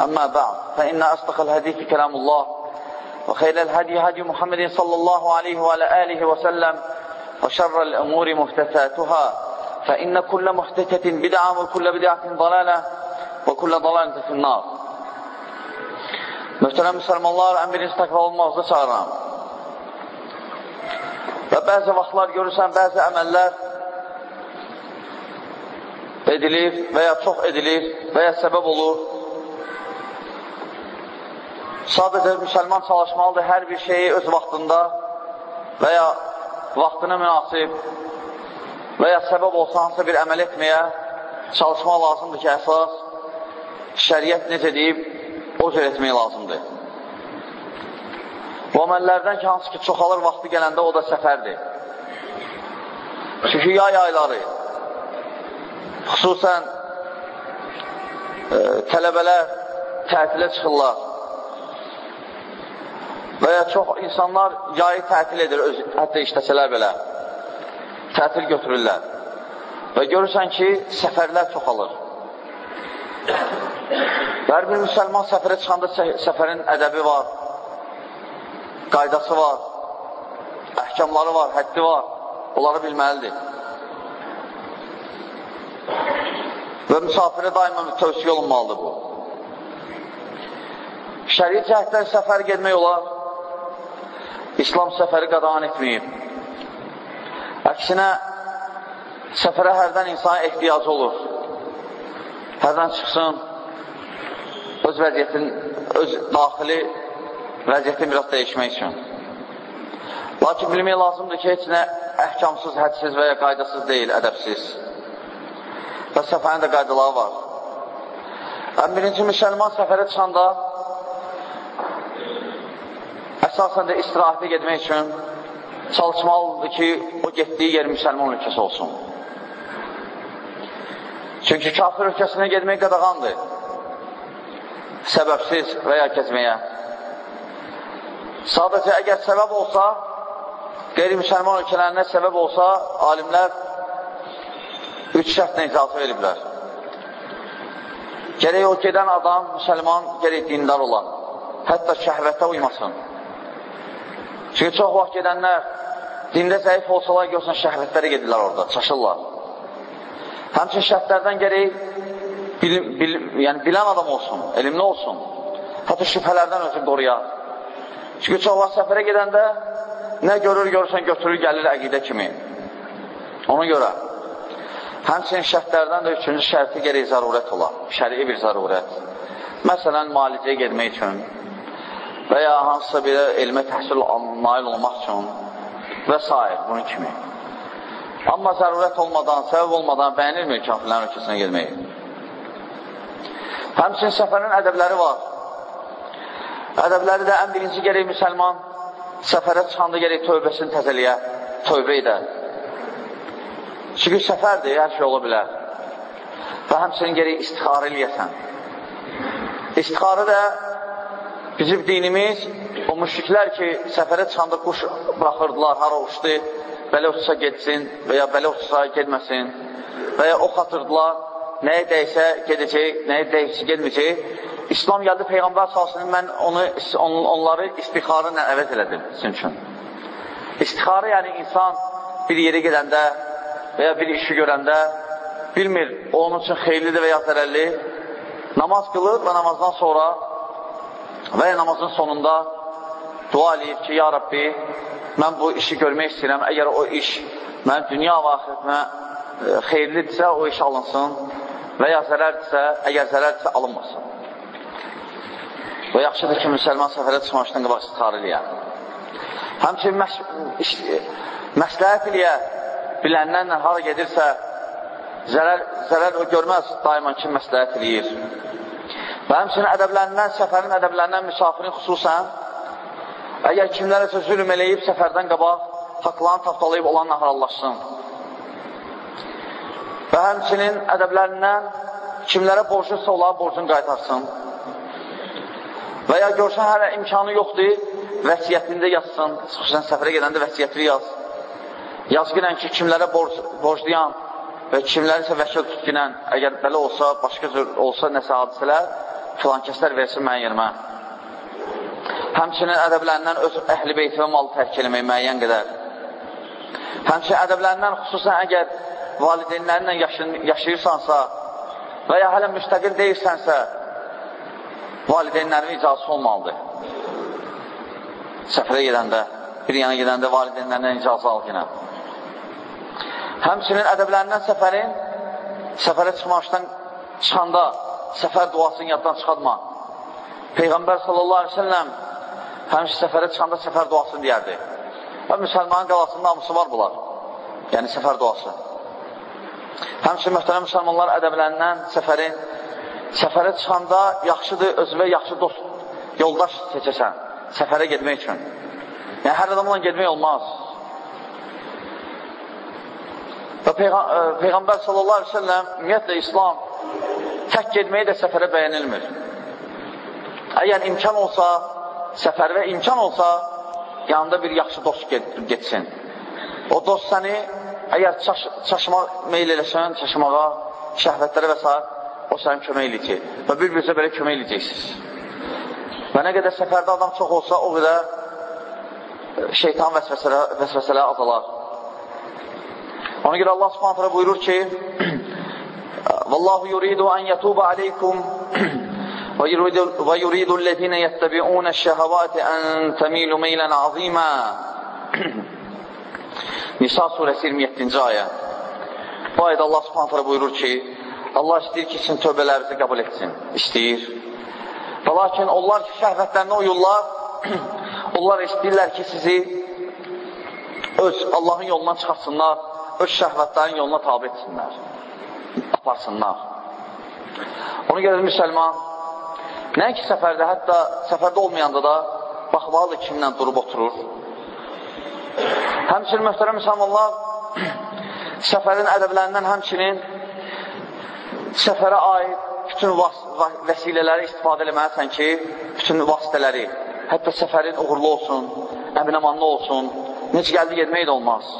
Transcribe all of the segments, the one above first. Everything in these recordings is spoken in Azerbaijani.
أما بعد فإن أصدق الحديث كلام الله وخير الهدي هدي محمد صلى الله عليه وعلى آله وسلم وشر الأمور محدثاتها فإن كل محدثة بدعة وكل بدعة ضلالة وكل ضلالة في النار Möhtərəm müsəlmanlar, ən birinci təqva olmaqda çağıram. Və bəzi vaxtlar görürsən, bəzi əməllər edilir və ya çox edilir və ya səbəb olur. Sadəcə müsəlman çalışmalıdır hər bir şeyi öz vaxtında və ya vaxtına münasib və ya səbəb olsa hansısa bir əməl etməyə çalışmaq lazımdır ki, əsas şəriət necə deyib, o cür etmək lazımdır. Bu əməllərdən ki, hansı ki, çoxalır vaxtı gələndə o da səfərdir. Çünki yay ayları, xüsusən e, tələbələr tətilə çıxırlar və ya çox insanlar yayı tətil edir, öz, hətta işləsələr belə, tətil götürürlər və görürsən ki, səfərlər çoxalır. Hər bir müsəlman səfərə çıxanda səfərin ədəbi var, qaydası var, əhkamları var, həddi var, onları bilməlidir. Və müsafirə daima tövsiyə olunmalıdır bu. Şəri cəhətdən səfər getmək olar, İslam səfəri qadağan etməyib. Əksinə, səfərə hərdən insana ehtiyacı olur. Hərdən çıxsın, öz vəziyyətin, öz daxili vəziyyətini biraz dəyişmək üçün. Lakin bilmək lazımdır ki, heç nə əhkamsız, hədsiz və ya qaydasız deyil, ədəbsiz. Və səfərin də qaydaları var. Ən birinci müsəlman səfərə çıxanda əsasən də istirahətə getmək üçün çalışmalıdır ki, o getdiyi yer müsəlman ölkəsi olsun. Çünki kafir ölkəsinə getmək qadağandır. Səbəbsiz və ya kəzməyə. Sadəcə, əgər səbəb olsa, qeyri-müsəlman ölkələrinə səbəb olsa, alimlər üç şərtlə icazı veriblər. Gərək o gedən adam, müsəlman, gərək dindar olan, hətta şəhvətə uymasın. Çünki çox vaxt gedənlər dində zəif olsalar, görsən şəhvətlərə gedirlər orada, çaşırlar. Həmçin şərtlərdən gərək bil, bil, yəni bilən adam olsun, elmli olsun. Hətta şübhələrdən özü qoruyar. Çünki çox vaxt səfərə gedəndə nə görür, görürsən, götürür, gəlir əqidə kimi. Ona görə həmçinin şərtlərdən də üçüncü şərti gərək zərurət olar, şəri bir zərurət. Məsələn, malicəyə getmək üçün və ya hansısa bir elmə təhsil nail olmaq üçün və s. bunun kimi. Amma zərurət olmadan, səbəb olmadan bəyənilmir kafirlərin ölkəsinə gelməyi. Həmçinin səfərin ədəbləri var. Ədəbləri də ən birinci gərək müsəlman səfərə çıxanda gərək tövbəsini təzəliyə, tövbə edə. Çünki səfərdir, hər şey ola bilər. Və həmçinin gərək istixarə eləyəsən. İstixarə də bizim dinimiz, o müşriklər ki, səfərə çıxanda quş buraxırdılar, hara uçdu, belə uçsa getsin və ya belə uçsa getməsin və ya ox atırdılar, nəyə dəysə gedəcək, nəyə dəysə gedməyəcək. İslam gəldi Peyğəmbər salsının, mən onu, on, onları istixarə ilə əvəz elədim sizin üçün. İstixarə yəni insan bir yerə gedəndə və ya bir işi görəndə bilmir, onun üçün xeyirlidir və ya zərərli, namaz qılır və namazdan sonra və namazın sonunda dua eləyib ki, ya Rabbi, mən bu işi görmək istəyirəm, əgər o iş mən dünya və axiretimə e, xeyirlidirsə, o iş alınsın və ya zərərdirsə, əgər zərərdirsə, alınmasın. Və yaxşıdır ki, müsəlman səfərə çıxmamışdan qabaq istixar eləyər. Həmçin məs məsləhət eləyə bilənlərlə hara gedirsə, zərər, zərər o görməz daima ki, məsləhət eləyir. Və həmçinin ədəblərindən, səfərin ədəblərindən müsafirin xüsusən, əgər kimlərəsə zülüm eləyib səfərdən qabaq, haqlarını tapdalayıb olanla harallaşsın. Və həmçinin ədəblərindən kimlərə borclusa onlara borcunu qaytarsın. Və ya görsən hələ imkanı yoxdur, vəsiyyətində yazsın, xüsusən səfərə gedəndə vəsiyyətini yaz. Yaz gələn ki, kimlərə borc, borclayan və kimləri isə vəkil tutqinən, əgər belə olsa, başqa cür olsa nəsə hadisələr, filan kəslər versin mənə yerimə. Həmçinin ədəblərindən öz əhli beyti və malı tərk eləmək müəyyən qədər. Həmçinin ədəblərindən xüsusən əgər valideynlərinlə yaşayırsansa və ya hələ müstəqil deyilsənsə, valideynlərin icazı olmalıdır. Səfərə gedəndə, bir yana gedəndə valideynlərindən icazı al yenə. Həmçinin ədəblərindən səfərin, səfərə çıxmamışdan çıxanda səfər duasını yaddan çıxadma. Peyğəmbər sallallahu aleyhi ve selləm həmçin səfərə çıxanda səfər duasını deyərdi. Və müsəlmanın qalasında hamısı var bunlar. Yəni səfər duası. Həmçin mühtərəm müsəlmanlar ədəblərindən səfərin səfərə çıxanda yaxşıdır, özünə yaxşı dost, yoldaş seçəsən, səfərə getmək üçün. Yəni, hər adamla getmək olmaz. Və ə, Peyğəmbər sallallahu aleyhi ve selləm, ümumiyyətlə, İslam tək getməyi də səfərə bəyənilmir. Əgər imkan olsa, səfərə imkan olsa, yanında bir yaxşı dost get getsin. O dost səni, əgər çaş çaşma meyl eləsən, çaşmağa, şəhvətlərə və s o sənin kömək eləyəcək. Və bir-birinizə belə kömək eləyəcəksiniz. Və nə qədər səfərdə adam çox olsa, o qədər e, şeytan vəsvəsələ, vəsvəsələ azalar. Ona görə Allah subhanətlə buyurur ki, Vallahu yuridu an yatuba aleykum və yuridu ləzinə yəttəbi'unə şəhəvati ən təmilu meylən azimə Nisa surəsi 27-ci ayə. Bu ayədə Allah subhanətlə buyurur ki, Allah istəyir ki, sizin tövbələrinizi qəbul etsin, istəyir. Və lakin onlar ki, şəhvətlərini uyurlar, onlar istəyirlər ki, sizi öz Allahın yolundan çıxarsınlar, öz şəhvətlərin yoluna tabi etsinlər, aparsınlar. Onu görə müsəlman, nəinki səfərdə, hətta səfərdə olmayanda da baxmalıdır kimlə durub oturur. Həmçinin mühtərəm müsəlmanlar, səfərin ədəblərindən həmçinin səfərə aid bütün vəsilələri istifadə eləməlisən ki, bütün vasitələri, hətta səfərin uğurlu olsun, əminəmanlı olsun, necə gəldi getmək də olmaz.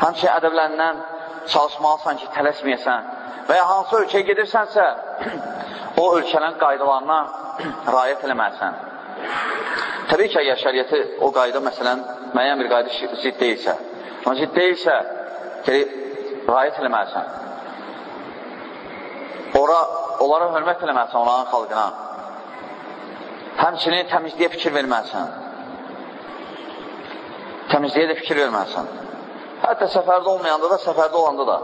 Həmçə ədəblərindən çalışmalısan ki, tələsməyəsən və ya hansı ölkəyə gedirsənsə, o ölkənin qaydalarına rayət eləməlisən. Təbii ki, əgər şəriyyəti o qayda, məsələn, müəyyən bir qayda zidd deyilsə, amma zidd deyilsə, rayət eləməlisən. Ora, onlara hörmət eləməlisən, onların xalqına. Həmçinin təmizliyə fikir verməlisən. Təmizliyə də fikir verməlisən. Hətta səfərdə olmayanda da, səfərdə olanda da.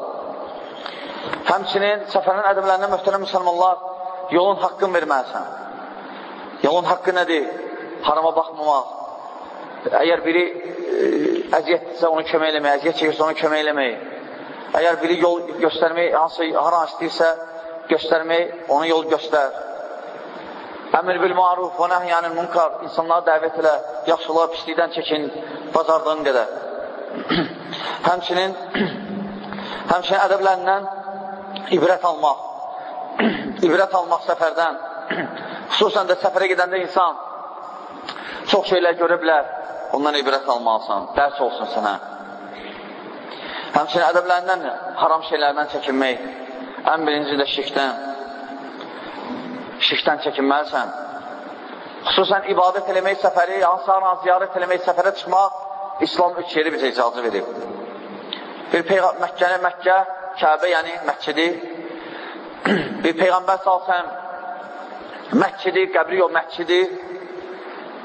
Həmçinin səfərin ədəblərindən möhtərəm müsəlmanlar yolun haqqını verməlisən. Yolun haqqı nədir? Harama baxmamaq. Əgər biri e, əziyyətdirsə onu kömək eləmək, əziyyət çəkirsə onu kömək eləmək. Əgər biri yol göstərmək, hansı, hara istəyirsə göstərmək, ona yol göstər. Əmr bil maruf və nəhyanın munkar, insanlara dəvət elə, yaxşılığa, pislikdən çəkin, bazardığın qədər. həmçinin, həmçinin ədəblərindən ibrət almaq, ibrət almaq səfərdən, xüsusən də səfərə gedəndə insan çox şeylər görə bilər, ondan ibrət almalısan, dərs olsun sənə. Həmçinin ədəblərindən haram şeylərdən çəkinmək, Ən birinci də şirkdən. Şirkdən çəkinməlisən. Xüsusən ibadət eləmək səfəri, hansı ana ziyarət eləmək səfərə çıxmaq İslam üç yeri bizə icazı verib. Bir Peyğəmbər Məkkəni Məkkə, Kəbə, yəni məscidi. Bir Peyğəmbər salsəm məscidi, qəbri yox məscidi.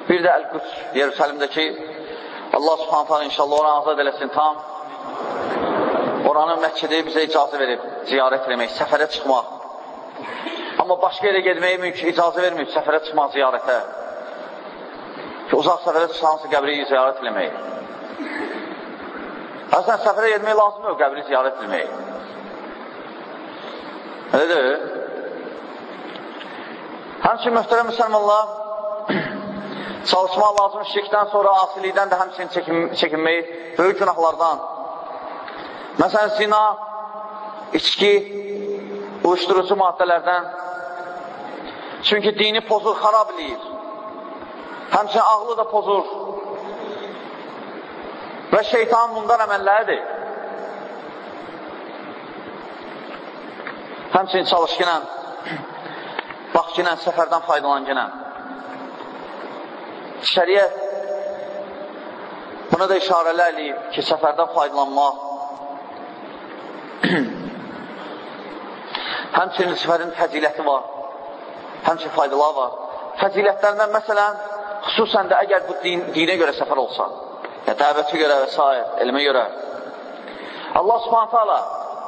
Bir də Əl-Qüds, Yerusəlimdəki Allah subhanət hala inşallah oranı azad eləsin tam. Oranın məkkidi bizə icazə verib ziyarət eləmək, səfərə çıxmaq. Amma başqa yerə gedməyə mümkün icazə verməyib səfərə çıxmaq ziyarətə. Ki, uzaq səfərə çıxsansı qəbri ziyarət eləmək. Əslən, səfərə gedmək lazım yox, qəbri ziyarət eləmək. Elədir. Həmçin, mühtərəm müsəlmanlar, çalışmaq lazım şirkdən sonra asilikdən də həmçinin çəkin, çəkinmək böyük günahlardan. Məsələn, zina, içki, uyuşturucu maddələrdən. Çünki dini pozur, xarab eləyir. Həmçinin ağlı da pozur. Və şeytan bundan əməlləridir. Həmçinin çalışqınə, baxqınə, səfərdən faydalanqınə. Şəriət buna da işarələr eləyib ki, səfərdən faydalanmaq həmçinin səfərin fəziləti var, həmçinin faydaları var. Fəzilətlərindən məsələn, xüsusən də əgər bu din, dinə görə səfər olsa, ya dəvəti görə və s. elmə görə. Allah subhanətə ala,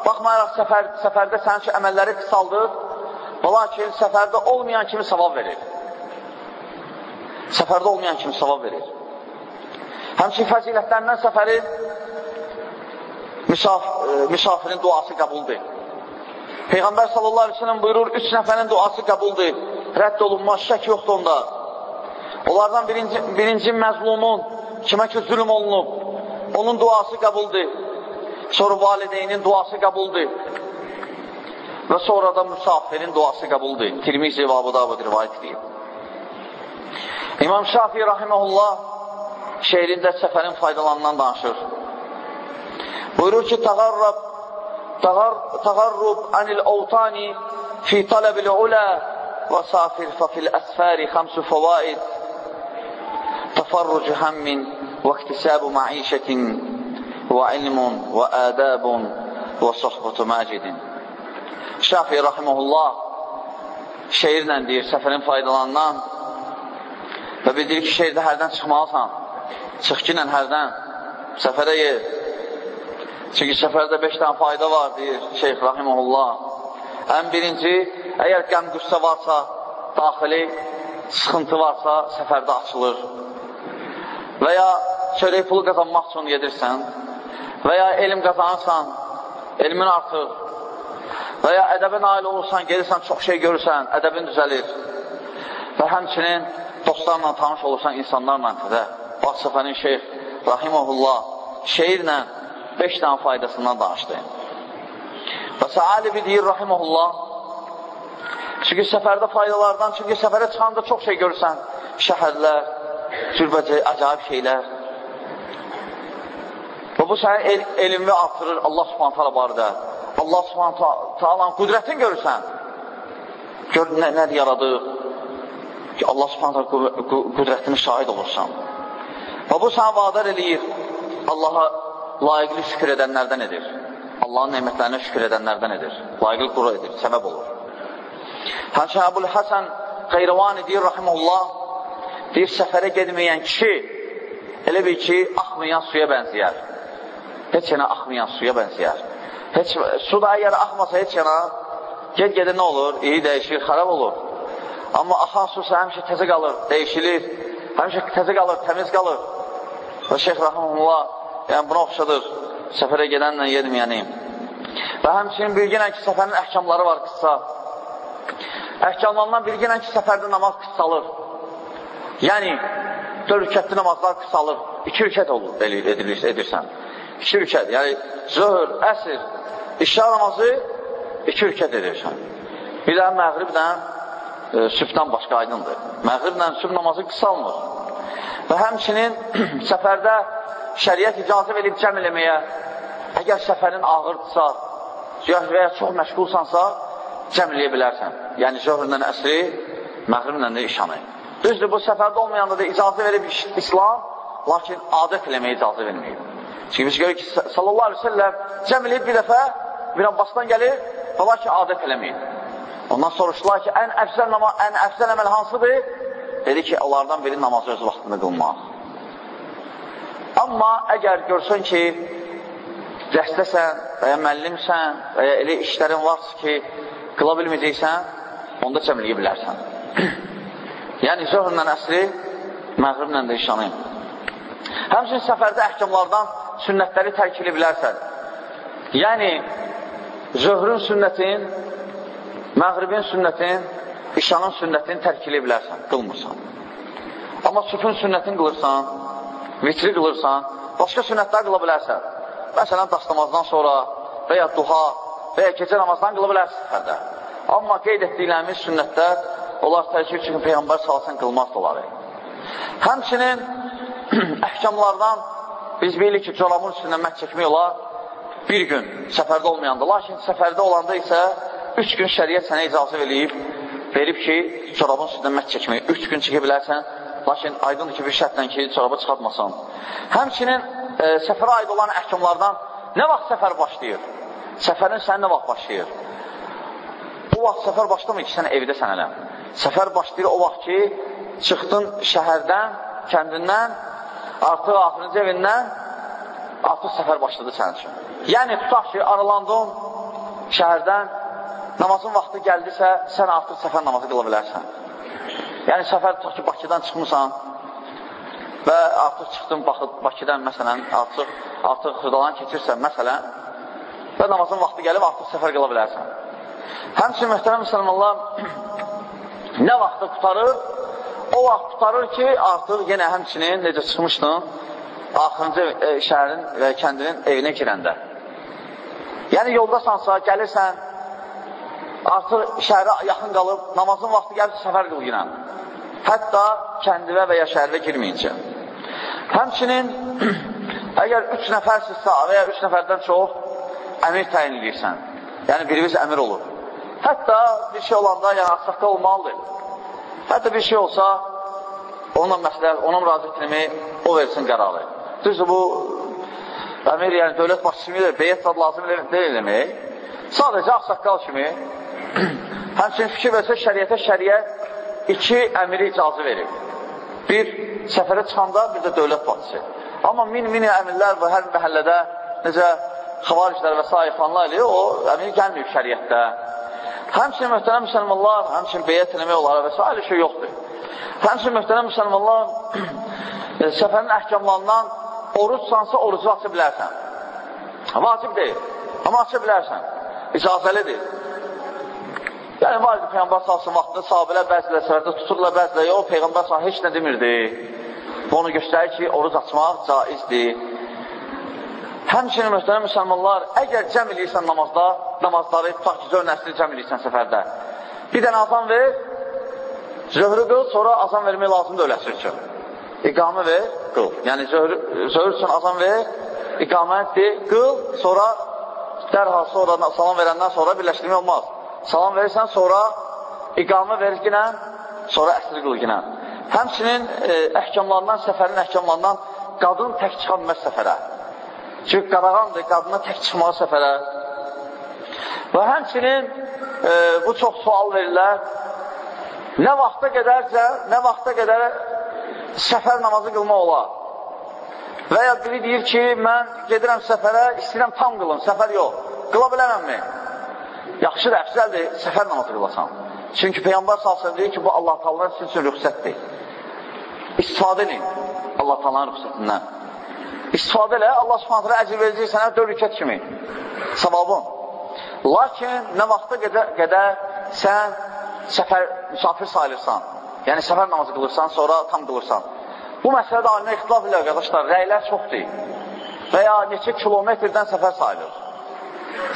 baxmayaraq səfər, səfərdə üçün əməlləri qısaldır, və lakin səfərdə olmayan kimi savab verir. Səfərdə olmayan kimi savab verir. Həmçin fəzilətlərindən səfərin misaf, e, misafirin duası qəbuldur. Peyğəmbər sallallahu aleyhi ve sellem buyurur, üç nəfərin duası qəbuldur, rədd olunmaz, şək yoxdur onda. Onlardan birinci, birinci məzlumun, kimə ki zülüm olunub, onun duası qəbuldur. Sonra valideynin duası qəbuldur. Və sonra da müsafirin duası qəbuldur. Tirmizi və Abu Davud rivayət edib. İmam Şafi rahiməhullah şeirində səfərin faydalanından danışır. Buyurur ki, təqarrab təqarrub anil ovtani fi tələbil ulə və safir fəfil əsfəri xəmsü fəvaid təfarruc həmmin və iktisəbu məişətin və ilmun və ədəbun və sohbətu məcidin. Şafi rahiməhullah şeirlə deyir, səfərin faydalanından Və bildirir ki, şehirdə hərdən çıxmalısan. Çıx ki hərdən. Səfərə yer. Çünki səfərdə 5 dənə fayda var, deyir Şeyx Rahimullah. Ən birinci, əgər qəm qüssə varsa, daxili sıxıntı varsa, səfərdə açılır. Və ya çörək pulu qazanmaq üçün gedirsən, və ya elm qazanırsan, elmin artır, və ya ədəbə nail olursan, gelirsən, çox şey görürsən, ədəbin düzəlir. Və həmçinin dostlarla tanış olursan, insanlarla və bax səfərin şeyx Rahiməhullah şeirlə 5 dənə faydasından danışdı. Və Səalibi deyir Rahiməhullah çünki səfərdə faydalardan, çünki səfərə çıxanda çox şey görürsən, şəhərlər, cürbəcə, acayib şeylər. Və bu sənin el, elmi artırır Allah subhanət hala barədə. Allah subhanət hala qüdrətini görürsən. Gör nə, nə yaradıb, ki, Allah subhanətə qüdrətini şahid olursan. Və bu sənə vadar eləyir, Allaha layiqli şükür edənlərdən edir. Allahın neymətlərinə şükür edənlərdən edir. Layiqli qura edir, səbəb olur. Həmçə Əbul Həsən Qeyravani deyir, rəhimullah, deyir, səfərə gedməyən kişi elə bil ki, axmayan suya bənziyər. Heç yana axmayan suya bənziyər. Heç, su da əgər axmasa heç yana, ged-gedə nə olur? İyi dəyişir, xarab olur. Amma axan su həmişə təzə qalır, dəyişilir, həmişə təzə qalır, təmiz qalır. Və Şeyx Rəhməlullah, yəni buna oxşadır, səfərə gedənlə yedməyənim. Və həmçinin bilginən ki, səfərin əhkamları var qıssa. Əhkamlarından bilginən ki, səfərdə namaz qıssalır. Yəni, dörd rükətli namazlar qısalır. İki rükət olur, edilir, edirsən. İki rükət, yəni zöhr, əsr, işə namazı iki rükət edirsən. Bir də məğribdən e, sübhdən başqa aydındır. Məğriblə sübh namazı qısalmır. Və həmçinin səfərdə şəriət icazə verib cəm eləməyə, əgər səfərin ağırdırsa və ya çox məşğulsansa, cəm eləyə bilərsən. Yəni, zöhrlə əsri, məğriblə də işanı. Düzdür, bu səfərdə olmayanda da icazə verib İslam, lakin adət eləməyə icazə verməyib. Çünki biz görürük ki, sallallahu aleyhi ve sellem cəm eləyib bir dəfə, bir Abbasdan gəlir, və lakin adət eləməyib. Ondan soruşdular ki, ən əfsəl, nama, ən əfsəl əməl hansıdır? dedi ki, onlardan biri namazı öz vaxtında qılmaq. Amma əgər görsən ki, dəstəsən və ya müəllimsən və ya elə işlərin varsa ki, qıla bilməyəcəksən, onda cəmləyə bilərsən. yəni, zöhrlə əsri, məğriblə də işanı. Həmçin səfərdə əhkamlardan sünnətləri tərk edə bilərsən. Yəni, zöhrün sünnətin, məğribin sünnətin, işanın sünnətini tərk edə bilərsən, qılmırsan. Amma süfün sünnətini qılırsan, vitri qılırsan, başqa sünnətlər qıla bilərsən. Məsələn, dastamazdan sonra və ya duha və ya gecə namazdan qıla bilərsən səfərdə. Amma qeyd etdiklərimiz sünnətlər, onlar tərkib üçün Peyğəmbər salsın qılmaz da olar. Həmçinin əhkamlardan biz bilirik ki, corabın üstündə məhz çəkmək olar bir gün səfərdə olmayanda. Lakin səfərdə olanda isə üç gün şəriyyət sənə icazə verib, verib ki, corabın üstündə məhz çəkmək. Üç gün çəkə bilərsən, lakin aydındır ki, bir şərtlə ki, corabı çıxartmasan. Həmçinin e, səfərə aid olan əhkamlardan nə vaxt səfər başlayır? Səfərin sən nə vaxt başlayır? O vaxt səfər başlamır ki, sən evdə sən elə. Səfər başlayır o vaxt ki, çıxdın şəhərdən, kəndindən, artıq axırıncı evindən, artıq səfər başladı sənin üçün. Yəni, tutaq ki, aralandın şəhərdən, namazın vaxtı gəldisə, sən artıq səfər namazı qıla bilərsən. Yəni, səfər tutaq ki, Bakıdan çıxmısan, və artıq çıxdın Bakıdan, məsələn, artıq, artıq xırdalan keçirsən, məsələn, və namazın vaxtı gəlib, artıq səfər qıla bilərsən. Həmçin, mühtərəm müsəlmanlar, nə vaxtda qutarır? O vaxt qutarır ki, artıq yenə həmçinin, necə çıxmışdın, axırıncı e, şəhərin və kəndinin evinə girəndə. Yəni, yoldasansa, gəlirsən, artıq şəhərə yaxın qalıb, namazın vaxtı gəlib, səfər qıl yinə. Hətta kəndivə və ya şəhərə girməyincə. Həmçinin, əgər üç nəfərsizsə və ya üç nəfərdən çox əmir təyin edirsən, yəni birimiz əmir olur. Hətta bir şey olanda, yəni asaqqa olmalıdır. Hətta bir şey olsa, onunla məsləhət, onun müraciətini o versin qərarı. Düzdür, bu əmir, yəni dövlət başçısı kimi beyyət zad lazım deyil demək. Sadəcə axsaqqal kimi həmçinin fikir versə şəriətə şəriət iki əmiri icazı verir. Bir, səfərə çıxanda, bir də dövlət başçısı. Amma min-min əmirlər və hər məhəllədə necə xavariclər və s. fanlar eləyir, o əmir gəlməyib şəriətdə. Həmçinin möhtərəm müsəlmanlar, həmçinin beyyət eləmək olar və s. şey yoxdur. Həmçinin möhtərəm müsəlmanlar, e, səfərin əhkamlarından oruç sansa orucu aça bilərsən. Vacib deyil, amma aça bilərsən. İcazəlidir. Yəni, var idi Peyğəmbər salsın vaxtında sahabələr bəzilə səfərdə tuturlar, bəzilə yox, Peyğəmbər salsın heç nə demirdi. Bu onu göstərir ki, oruc açmaq caizdir. Həmçinin müstəmə müsəlmanlar, əgər cəm eləyirsən namazda, namazları, tutaq ki, zöhr nəsli cəm eləyirsən səfərdə, bir dənə azan ver, zöhrü qıl, sonra azan vermək lazımdır öləsi üçün. İqamı ver, qıl. Yəni, zöhr, zöhr üçün azan ver, iqamətdir, qıl, sonra dərhal sonra salam verəndən sonra birləşdirmək olmaz. Salam verirsən, sonra iqamı verginə, sonra əsri qılginə. Həmçinin e, əhkamlarından, səfərin əhkamlarından qadın tək çıxa bilməz səfərə. Çünki qadağandır, qadına tək çıxmağı səfərə. Və həmçinin e, bu çox sual verirlər. Nə vaxta qədərcə, nə vaxta qədər səfər namazı qılmaq olar? Və ya biri deyir ki, mən gedirəm səfərə, istəyirəm tam qılım, səfər yox. Qıla bilərəmmi? Yaxşıdır, əfsəldir, səfər namazı qılasan. Çünki Peyyambar salsın deyir ki, bu Allah talanın sizin üçün rüxsətdir. İstifadə edin Allah talanın rüxsətindən. İstifadə elə, Allah subhanətlə əcr verəcək sənə dörd rükət kimi. Savabın. Lakin nə vaxta qədər, qədər sən səfər, müsafir sayılırsan, yəni səfər namazı qılırsan, sonra tam qılırsan. Bu məsələdə alimə ixtilaf ilə, qardaşlar, rəylər çoxdur. Və ya neçə kilometrdən səfər sayılır.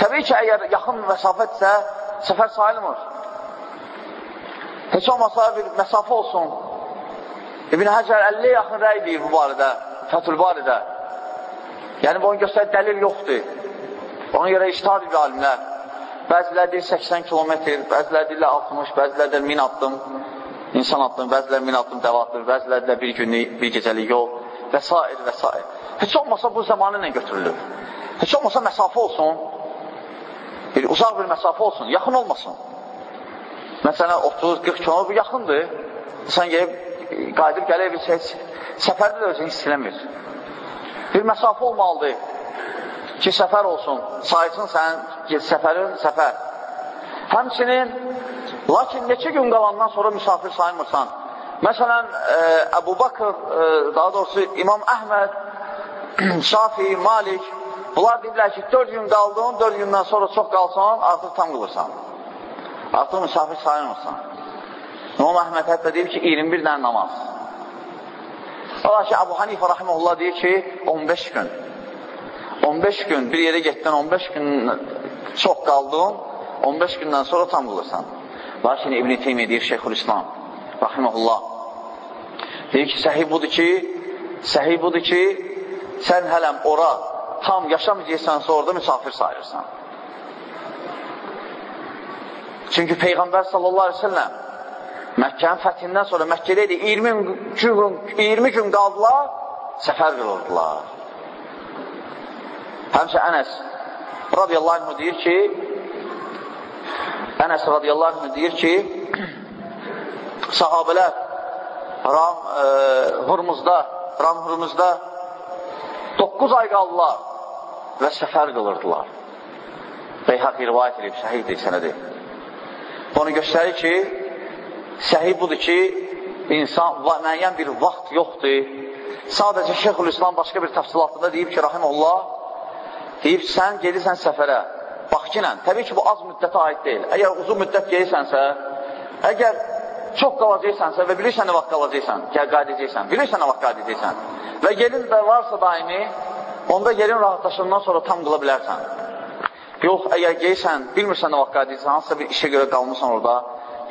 Təbii ki, əgər yaxın məsafətsə, səfər sayılmır. Heç olmasa bir məsafə olsun. İbn Həcər 50 yaxın rəy deyir bu barədə, Fətul barədə. Yəni, bu onu göstərir, dəlil yoxdur. Ona görə iştihad edir alimlər. Bəzilər deyir 80 kilometr, bəzilər deyirlər 60, bəzilər deyir 1000 addım, insan addım, bəzilər 1000 addım dəva addım, bəzilər deyirlər bir günlük, bir gecəlik yol və s. və s. Heç olmasa bu zamanı ilə götürülür. Heç olmasa məsafə olsun, bir uzaq bir məsafə olsun, yaxın olmasın. Məsələn, 30-40 km bu yaxındır. Sən gəlib qayıdıb heç səfərdə də özünü istələmir. Bir məsafə olmalıdır ki, səfər olsun, sayısın sənin səfərin səfər. Həmçinin, lakin neçə gün qalandan sonra misafir saymırsan. Məsələn, e, Əbu Bakır, e, daha doğrusu İmam Əhməd, Şafi, Malik, bunlar deyirlər ki, 4 gün qaldın, 4 gündən sonra çox qalsan, artıq tam qılırsan. Artıq misafir sayılmırsan. İmam Əhməd hətta deyir ki, 21 dənə namaz. Ola ki, Əbu Hanifə rahiməhullah deyir ki, 15 gün. 15 gün bir yerə getdin, 15 gün çox qaldın, 15 gündən sonra tam qılırsan. Lakin İbn-i Teymiyyə deyir Şeyxül İslam, rahiməhullah. Deyir ki, səhih budur ki, səhih budur ki, sən hələm ora tam yaşamayacaqsansa orada misafir sayırsan. Çünki Peyğəmbər sallallahu aleyhi ve sellem Məkkənin fəthindən sonra Məkkədə idi, 20 gün, 20 gün qaldılar, səfər qılırdılar. Həmçə Ənəs radiyallahu anh deyir ki, Ənəs radiyallahu anh deyir ki, sahabələr Ram e, Hurmuzda, Ram Hurmuzda 9 ay qaldılar və səfər qılırdılar. Beyhaq rivayət edib, səhiydir sənədi. Onu göstərir ki, səhih budur ki, insan müəyyən bir vaxt yoxdur. Sadəcə Şeyxül İslam başqa bir təfsilatında deyib ki, rahimullah, deyib, sən gedirsən səfərə, baxkinlə, təbii ki, bu az müddətə aid deyil. Əgər uzun müddət gedirsənsə, əgər çox qalacaqsansə və bilirsən nə vaxt qalacaqsan, qayıdacaqsan, bilirsən nə vaxt qayıdacaqsan və yerin də varsa daimi, onda yerin rahatlaşından sonra tam qıla bilərsən. Yox, əgər geysən, bilmirsən nə vaxt qayıdacaqsan, hansısa bir işə görə qalmışsan orada,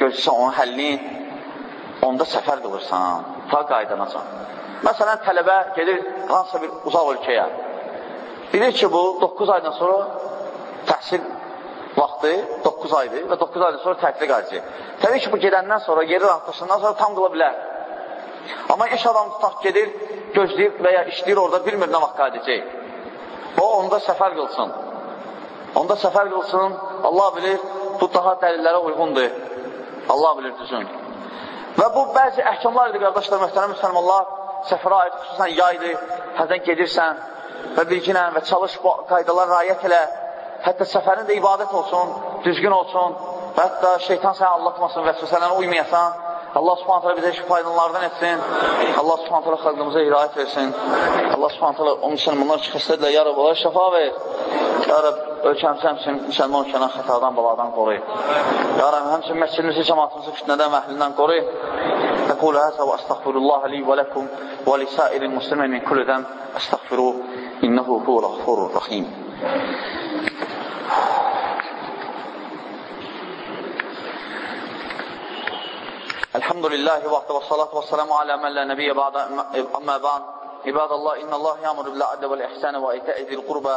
gözləyirsən onun həllini, onda səfər qılırsan, ta qaydanasan. Məsələn, tələbə gedir hansısa bir uzaq ölkəyə. Bilir ki, bu 9 aydan sonra təhsil vaxtı 9 aydır və 9 aydan sonra təhsilə qayıdacaq. Təbii ki, bu gedəndən sonra, yeri rahatlaşandan sonra tam qıla bilər. Amma iş adamı tutaq gedir, gözləyib və ya işləyir orada, bilmir nə vaxt qayıdacaq. O, onda səfər qılsın. Onda səfər qılsın, Allah bilir, bu daha dəlillərə uyğundur. Allah bilir düzün. Və bu bəzi əhkamlar idi, qardaşlar, mühtərəm müsəlmanlar, səfərə aid, xüsusən yaydır, həzən gedirsən və bilginə və çalış bu qaydalar rayət elə, hətta səfərin də ibadət olsun, düzgün olsun və hətta şeytan səni allatmasın və sənə uymayasan, Allah subhanətələ bizə faydalardan etsin. Allah subhanətələ xalqımıza hidayət versin. Allah subhanətələ o müsəlmanlar ki, xəstədirlər, ya Rab, onlara şəfa ver. Ya Rab, ölkəmizə həmçin müsəlman ölkədən xətadan, baladan qoruy. Ya Rab, həmçin məscidimizi, cəmatımızı fitnədən və əhlindən qoruy. Təqulu həsə və əstəğfirullah li və ləkum və lisairin muslimin min kulli dəm əstəğfiru innəhu huvəl ğafurur rəhim. الحمد لله وحده والصلاة والسلام على من لا نبي بعد أما بعد عباد الله إن الله يأمر بالعدل والإحسان وإيتاء ذي القربى